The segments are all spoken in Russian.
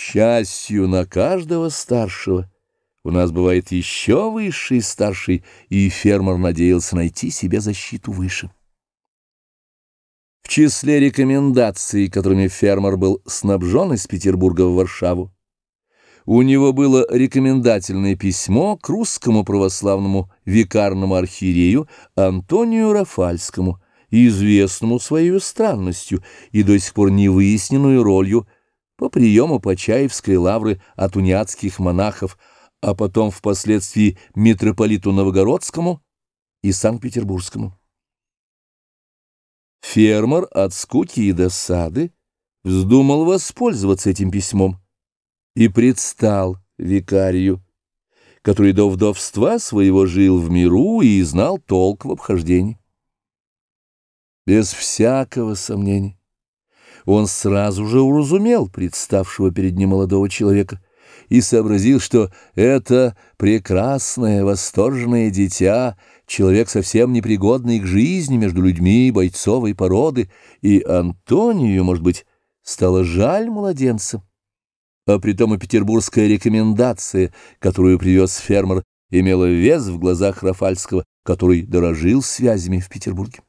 счастью на каждого старшего у нас бывает еще высший старший, и фермер надеялся найти себе защиту выше. В числе рекомендаций, которыми фермер был снабжен из Петербурга в Варшаву, у него было рекомендательное письмо к русскому православному викарному архиерею Антонию Рафальскому, известному своей странностью и до сих пор невыясненную ролью по приему Почаевской лавры от униатских монахов, а потом впоследствии митрополиту Новгородскому и Санкт-Петербургскому. Фермер от скуки и досады вздумал воспользоваться этим письмом и предстал викарию, который до вдовства своего жил в миру и знал толк в обхождении. Без всякого сомнения он сразу же уразумел представшего перед ним молодого человека и сообразил, что это прекрасное, восторженное дитя, человек совсем непригодный к жизни между людьми бойцовой породы, и Антонию, может быть, стало жаль младенца. А притом и петербургская рекомендация, которую привез фермер, имела вес в глазах Рафальского, который дорожил связями в Петербурге.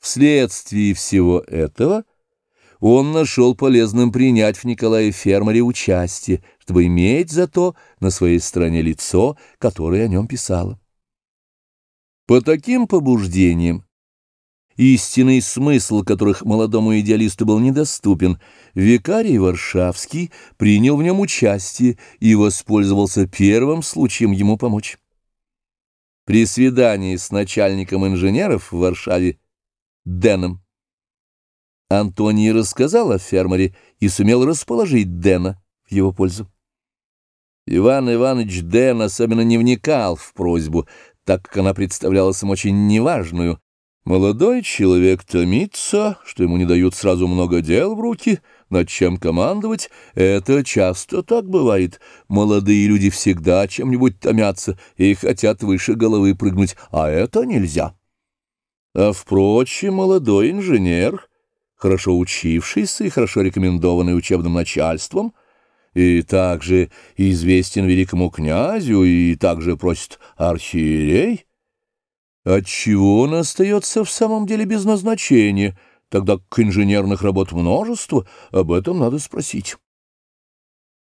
Вследствие всего этого он нашел полезным принять в Николае Фермере участие, чтобы иметь зато на своей стороне лицо, которое о нем писало. По таким побуждениям, истинный смысл которых молодому идеалисту был недоступен, викарий Варшавский принял в нем участие и воспользовался первым случаем ему помочь. При свидании с начальником инженеров в Варшаве Дэном Антоний рассказал о фермере и сумел расположить Дэна в его пользу. Иван Иванович Дэн особенно не вникал в просьбу, так как она представлялась им очень неважную. Молодой человек томится, что ему не дают сразу много дел в руки, над чем командовать. Это часто так бывает. Молодые люди всегда чем-нибудь томятся и хотят выше головы прыгнуть, а это нельзя. А, впрочем, молодой инженер хорошо учившийся и хорошо рекомендованный учебным начальством, и также известен великому князю, и также просит архиерей, отчего он остается в самом деле без назначения, тогда к инженерных работ множество, об этом надо спросить.